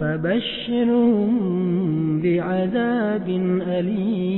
فبشرهم بعذاب أليم.